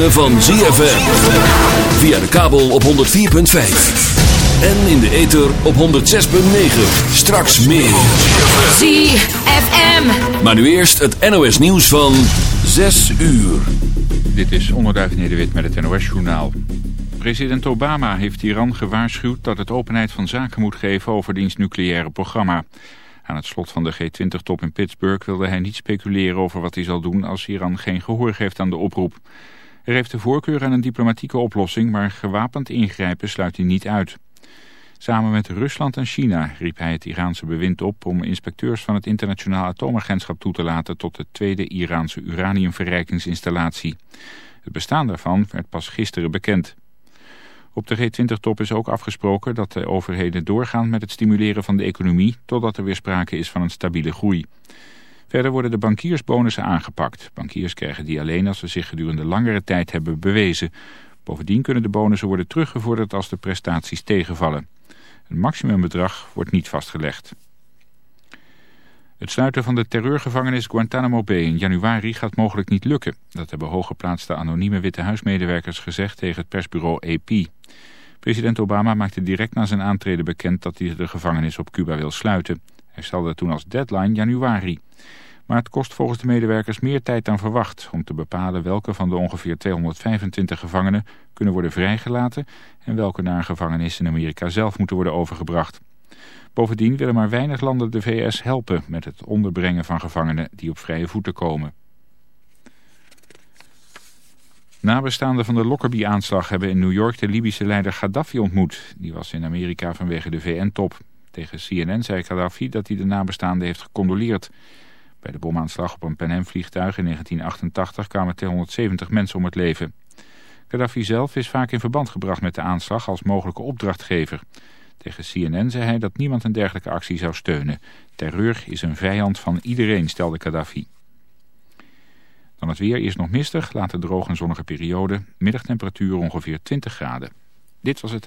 ritme van ZFM. Via de kabel op 104.5. En in de ether op 106.9. Straks meer. ZFM. Maar nu eerst het NOS nieuws van 6 uur. Dit is Onderduif Nederwit met het NOS-journaal. President Obama heeft Iran gewaarschuwd dat het openheid van zaken moet geven over diens nucleaire programma. Aan het slot van de G20-top in Pittsburgh wilde hij niet speculeren over wat hij zal doen als Iran geen gehoor geeft aan de oproep. Er heeft de voorkeur aan een diplomatieke oplossing, maar gewapend ingrijpen sluit hij niet uit. Samen met Rusland en China riep hij het Iraanse bewind op om inspecteurs van het internationaal atoomagentschap toe te laten tot de tweede Iraanse uraniumverrijkingsinstallatie. Het bestaan daarvan werd pas gisteren bekend. Op de G20-top is ook afgesproken dat de overheden doorgaan met het stimuleren van de economie totdat er weer sprake is van een stabiele groei. Verder worden de bankiersbonussen aangepakt. Bankiers krijgen die alleen als ze zich gedurende langere tijd hebben bewezen. Bovendien kunnen de bonussen worden teruggevorderd als de prestaties tegenvallen. Een maximumbedrag wordt niet vastgelegd. Het sluiten van de terreurgevangenis Guantanamo Bay in januari gaat mogelijk niet lukken. Dat hebben hooggeplaatste anonieme Witte Huismedewerkers gezegd tegen het persbureau AP. President Obama maakte direct na zijn aantreden bekend dat hij de gevangenis op Cuba wil sluiten. Hij stelde toen als deadline januari. Maar het kost volgens de medewerkers meer tijd dan verwacht om te bepalen welke van de ongeveer 225 gevangenen kunnen worden vrijgelaten en welke naar een gevangenis in Amerika zelf moeten worden overgebracht. Bovendien willen maar weinig landen de VS helpen met het onderbrengen van gevangenen die op vrije voeten komen. Nabestaanden van de Lockerbie-aanslag hebben in New York de Libische leider Gaddafi ontmoet. Die was in Amerika vanwege de VN-top. Tegen CNN zei Gaddafi dat hij de nabestaanden heeft gecondoleerd. Bij de bomaanslag op een Pan Am vliegtuig in 1988 kwamen 270 mensen om het leven. Gaddafi zelf is vaak in verband gebracht met de aanslag als mogelijke opdrachtgever. Tegen CNN zei hij dat niemand een dergelijke actie zou steunen. Terreur is een vijand van iedereen, stelde Gaddafi. Dan het weer, eerst nog mistig, later droog en zonnige periode. Middagtemperatuur ongeveer 20 graden. Dit was het...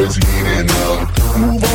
is heating up. Move on.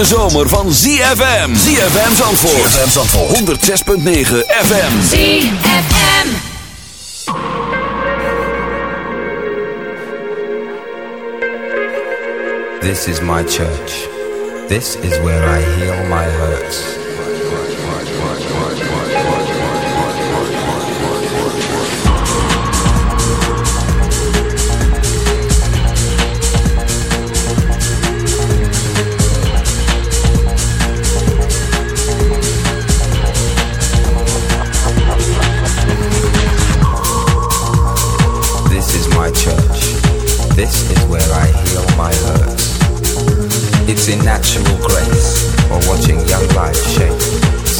hete zomer van ZFM. ZFM Zandvoort. ZFM Zandvoort. 106.9 FM. ZFM. This is my church. This is where I heal my hurts. natural grace while watching young life shape.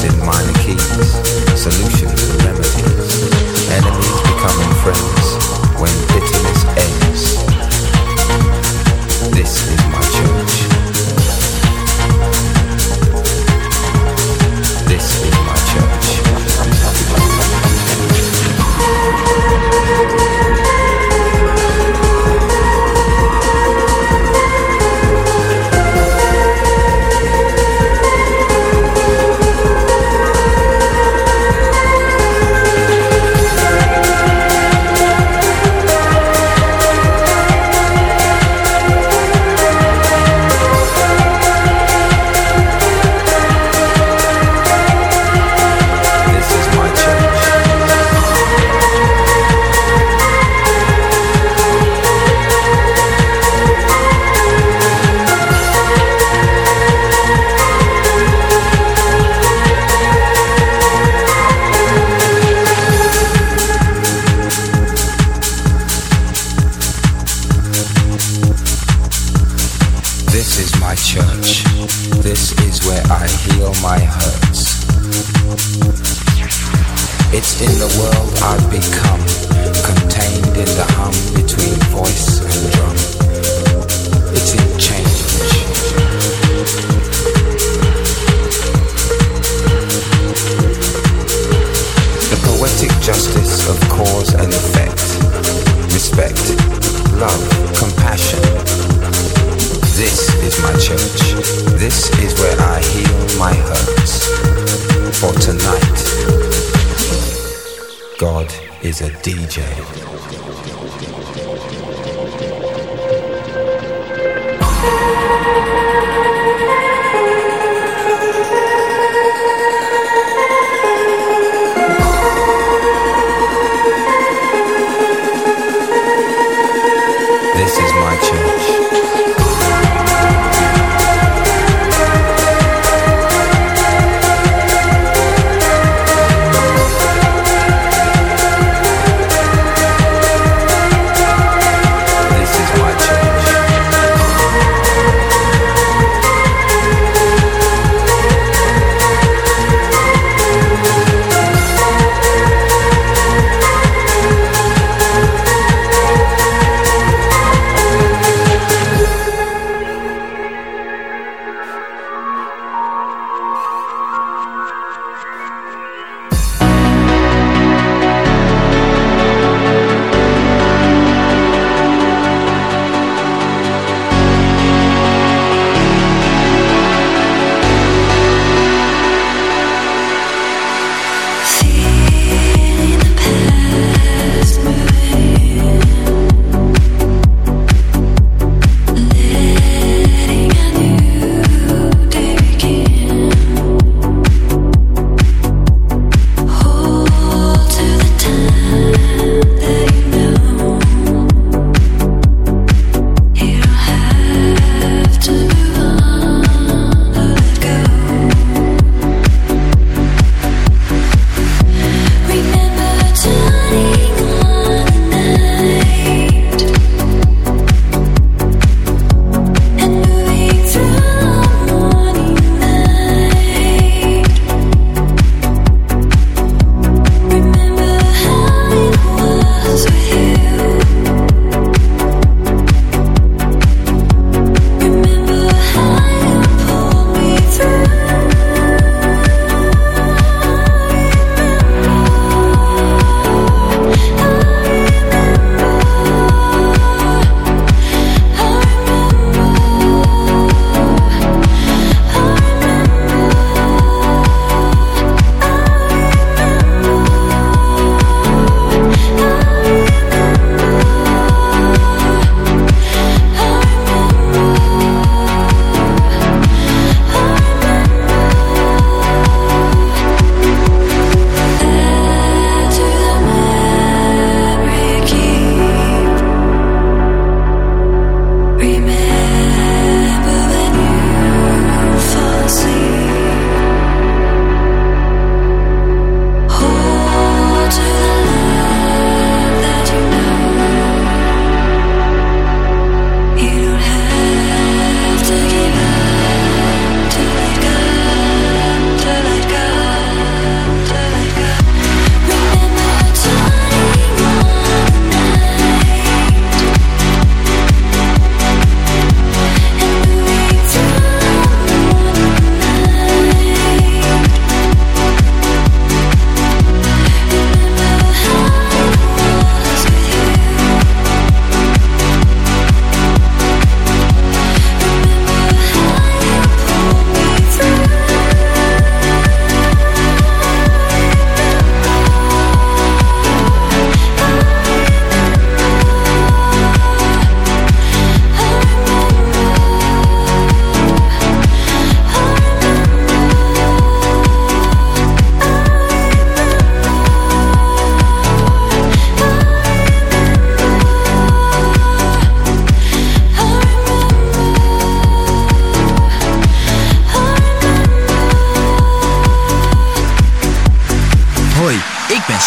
In minor keys. Solution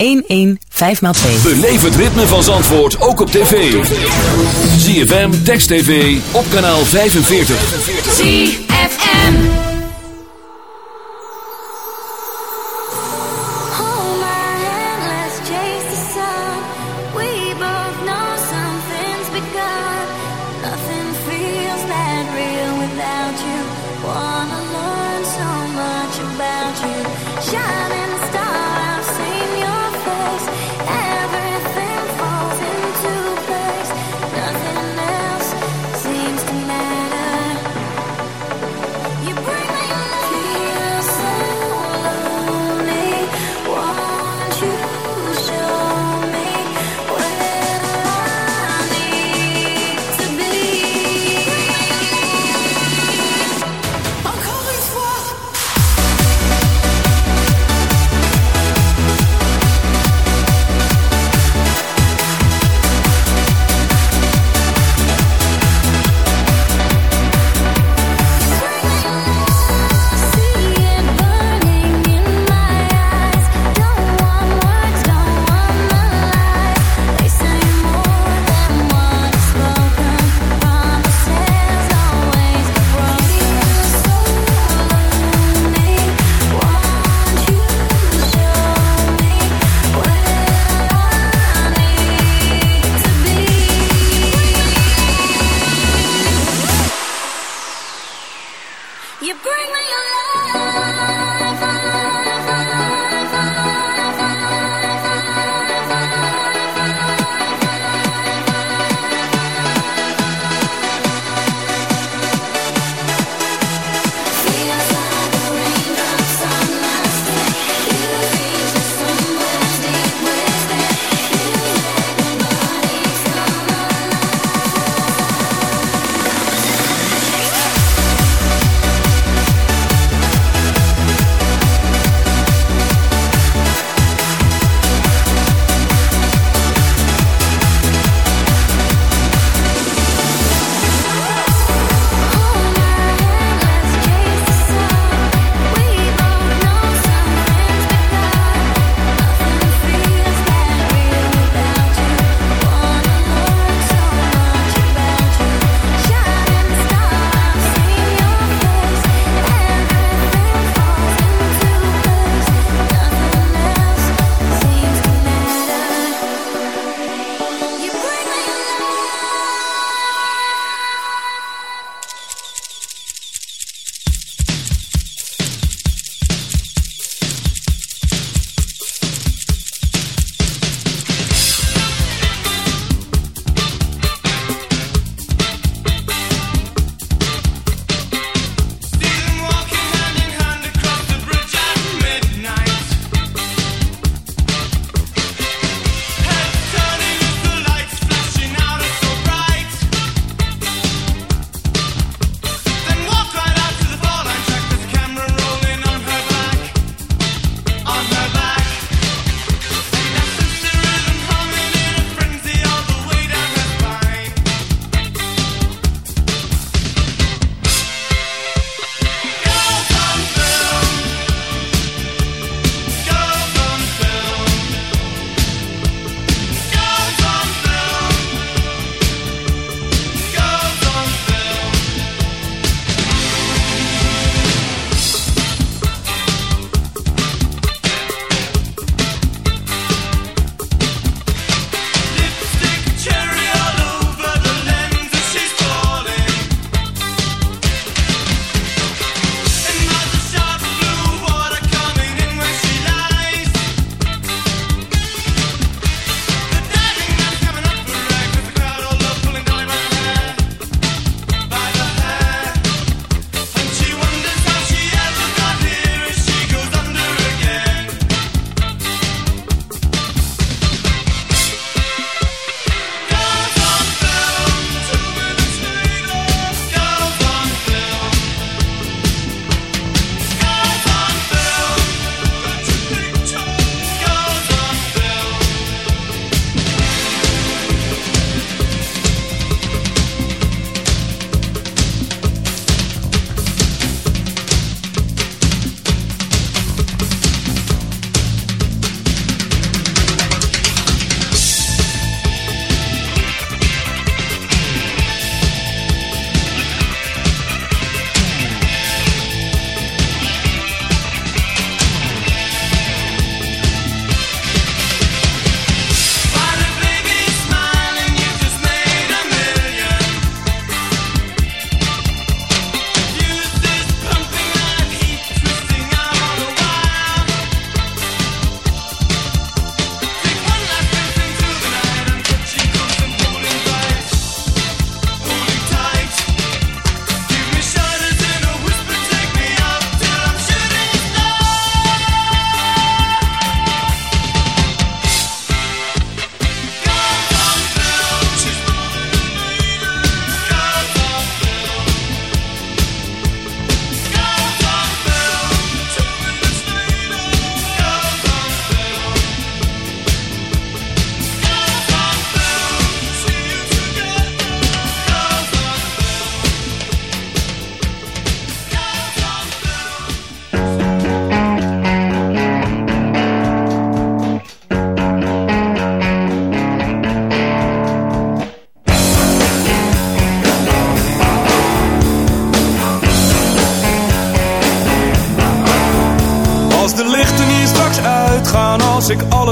115x2. Beleef het ritme van Zandvoort ook op tv. ZFM, Text TV, op kanaal 45. ZFM.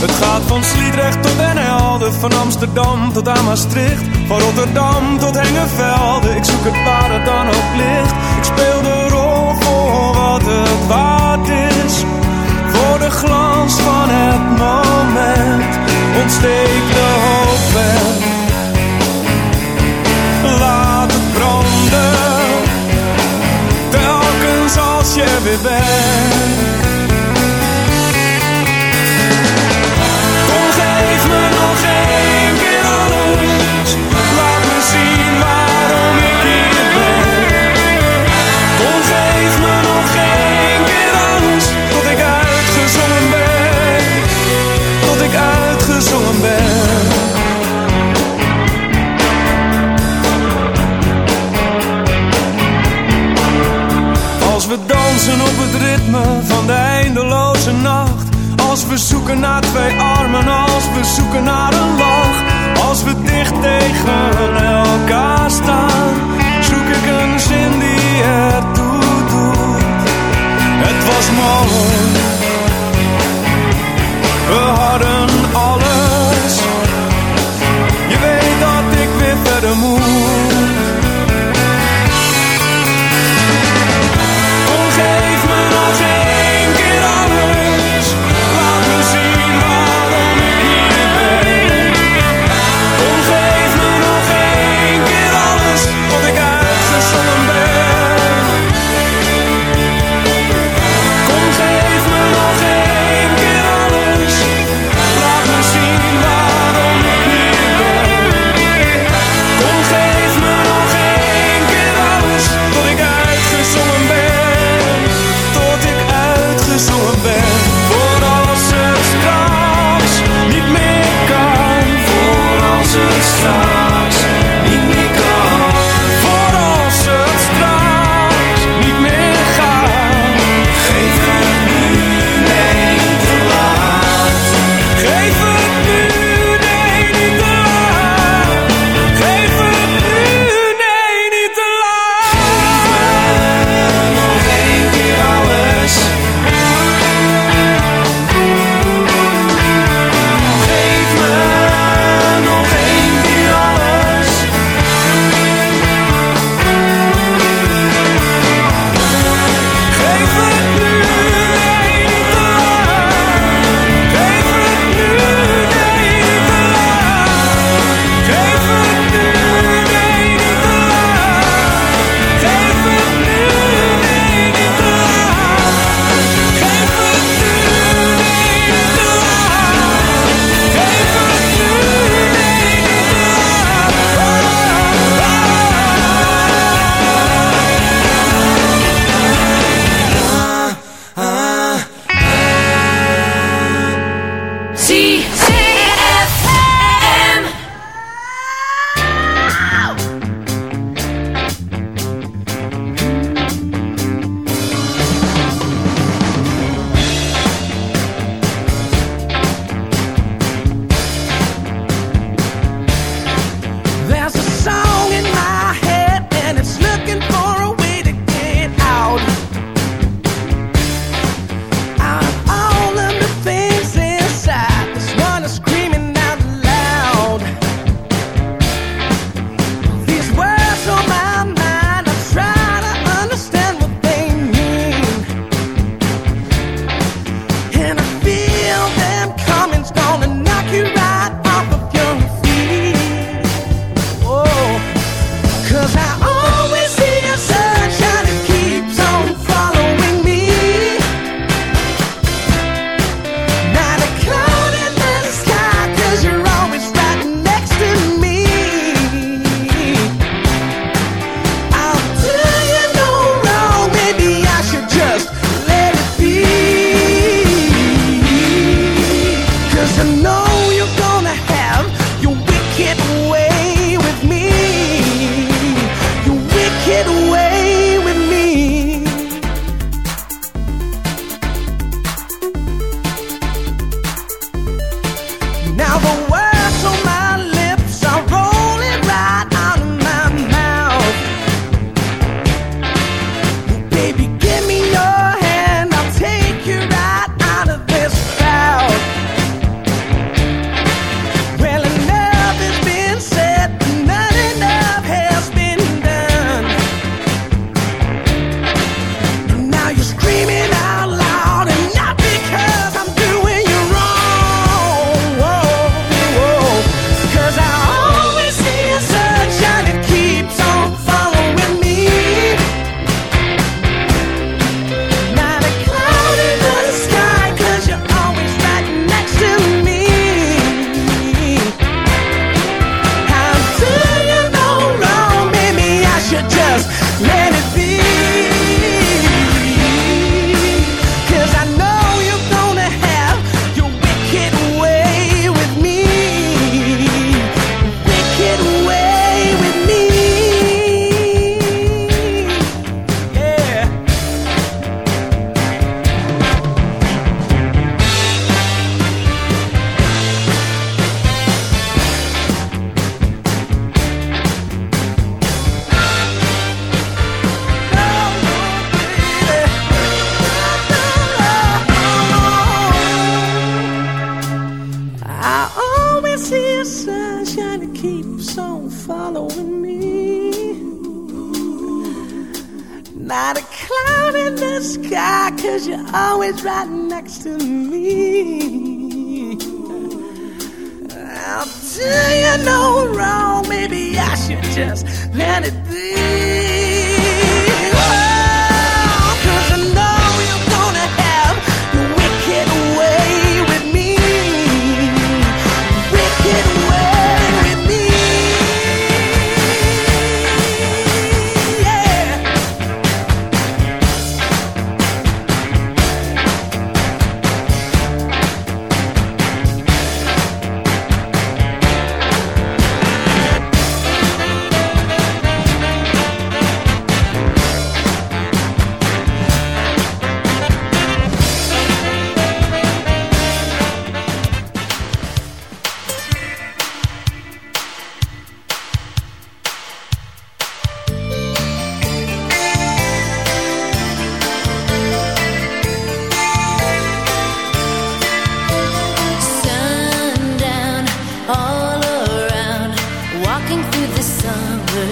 Het gaat van Sliedrecht tot Den Helder, van Amsterdam tot aan van Rotterdam tot Hengevelde. Ik zoek het waar het dan ook ligt. Ik speel de rol voor wat het waard is, voor de glans van het moment. Ontsteek de hoop en laat het branden, telkens als je er weer bent. We dansen op het ritme we zoeken naar twee armen, als we zoeken naar een lach. Als we dicht tegen elkaar staan, zoek ik een zin die ertoe doet. Het was mooi,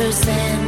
others and